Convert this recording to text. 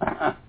Ha